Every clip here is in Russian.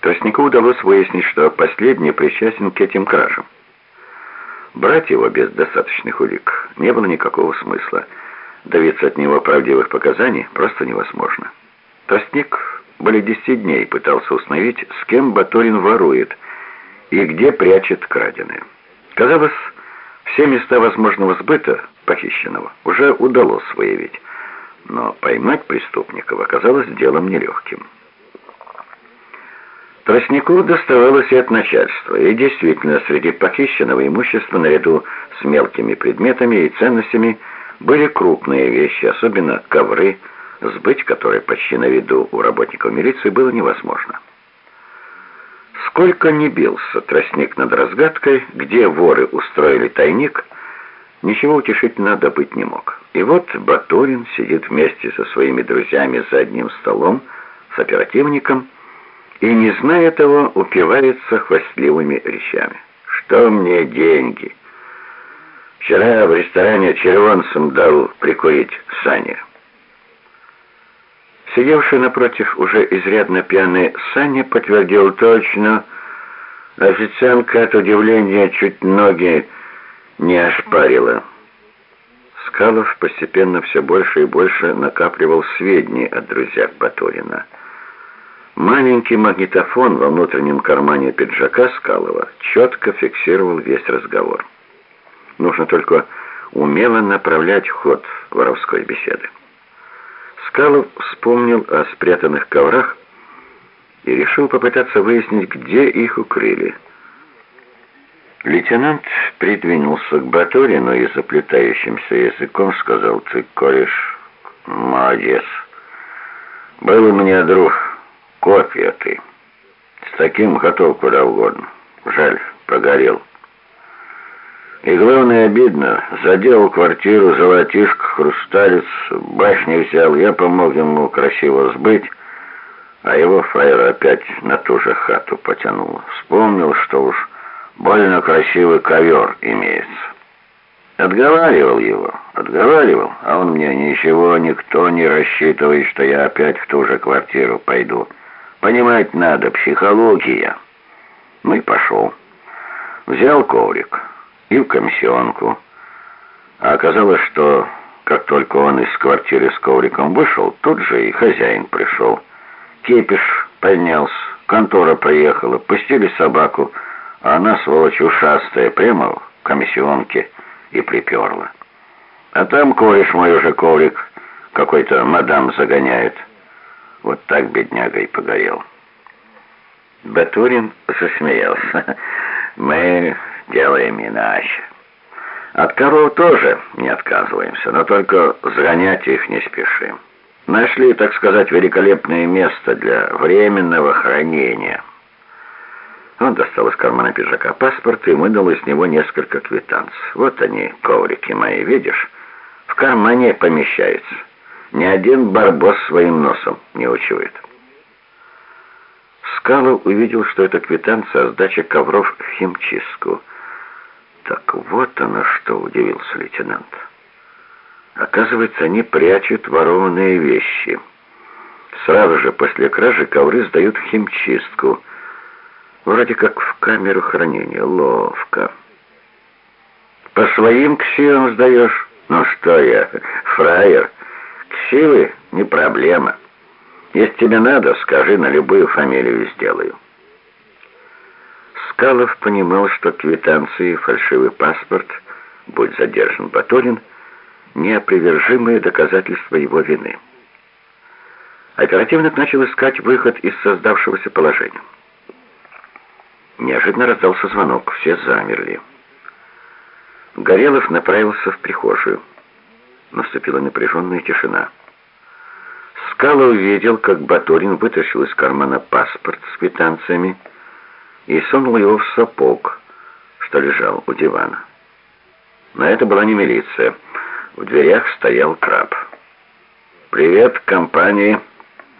Тростнику удалось выяснить, что последний причастен к этим кражам. Брать его без достаточных улик не было никакого смысла. Добиться от него правдивых показаний просто невозможно. Тростник более десяти дней пытался установить, с кем Баторин ворует и где прячет краденое. Казалось, все места возможного сбыта похищенного уже удалось выявить, но поймать преступников оказалось делом нелегким. Тростнику доставалось и от начальства, и действительно среди похищенного имущества наряду с мелкими предметами и ценностями были крупные вещи, особенно ковры, сбыть которые почти на виду у работников милиции было невозможно. Сколько ни бился тростник над разгадкой, где воры устроили тайник, ничего утешительного добыть не мог. И вот Батурин сидит вместе со своими друзьями за одним столом с оперативником, и, не зная того, упивается хвастливыми речами. «Что мне деньги?» «Вчера в ресторане червонцам дал прикурить Саня». Сидевший напротив уже изрядно пьяный Саня подтвердил точно. Официантка от удивления чуть ноги не ошпарила. Скалов постепенно все больше и больше накапливал сведения о друзьях Батурина. Маленький магнитофон во внутреннем кармане пиджака Скалова четко фиксировал весь разговор. Нужно только умело направлять ход воровской беседы. Скалов вспомнил о спрятанных коврах и решил попытаться выяснить, где их укрыли. Лейтенант придвинулся к Батурину и заплетающимся языком сказал, «Ты, кореш, молодец. Был у меня друг». Копия ты. С таким готов куда угодно. Жаль, прогорел. И главное, обидно, заделал квартиру, золотишко, хрусталец, башню взял, я помог ему красиво сбыть, а его фаер опять на ту же хату потянул. Вспомнил, что уж больно красивый ковер имеется. Отговаривал его, отговаривал, а он мне ничего, никто не рассчитывает, что я опять в ту же квартиру пойду. Понимать надо, психология. Ну и пошел. Взял коврик и в комиссионку. А оказалось, что как только он из квартиры с ковриком вышел, тут же и хозяин пришел. Кепиш поднялся, контора приехала, пустили собаку, а она, сволочь ушастая, прямо в комиссионке и приперла. А там кореш мой уже коврик какой-то мадам загоняет. Вот так бедняга и погорел. Батурин засмеялся. «Мы делаем иначе. От коров тоже не отказываемся, но только загонять их не спешим. Нашли, так сказать, великолепное место для временного хранения». Он достал из кармана пиджака паспорт и выдал из него несколько квитанций. «Вот они, коврики мои, видишь? В кармане помещаются». Ни один барбос своим носом не учует. Скалов увидел, что это квитанция о сдаче ковров в химчистку. Так вот оно что, удивился лейтенант. Оказывается, они прячут ворованные вещи. Сразу же после кражи ковры сдают в химчистку. Вроде как в камеру хранения. Ловко. По своим ксивам сдаешь? Ну что я, фраер? Силы не проблема. Если тебе надо, скажи, на любую фамилию сделаю. Скалов понимал, что квитанции и фальшивый паспорт, будь задержан Батурин, неопривержимые доказательства его вины. Оперативник начал искать выход из создавшегося положения. Неожиданно раздался звонок, все замерли. Горелов направился в прихожую. Наступила напряженная тишина. Скала увидел, как Батурин вытащил из кармана паспорт с квитанциями и сунул его в сапог, что лежал у дивана. Но это была не милиция. В дверях стоял краб. «Привет, компании!»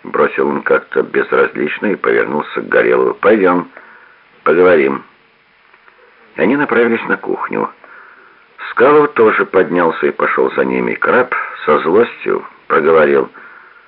Бросил он как-то безразлично и повернулся к Горелову. «Пойдем, поговорим». И они направились на кухню. Скалов тоже поднялся и пошел за ними. Краб со злостью проговорил –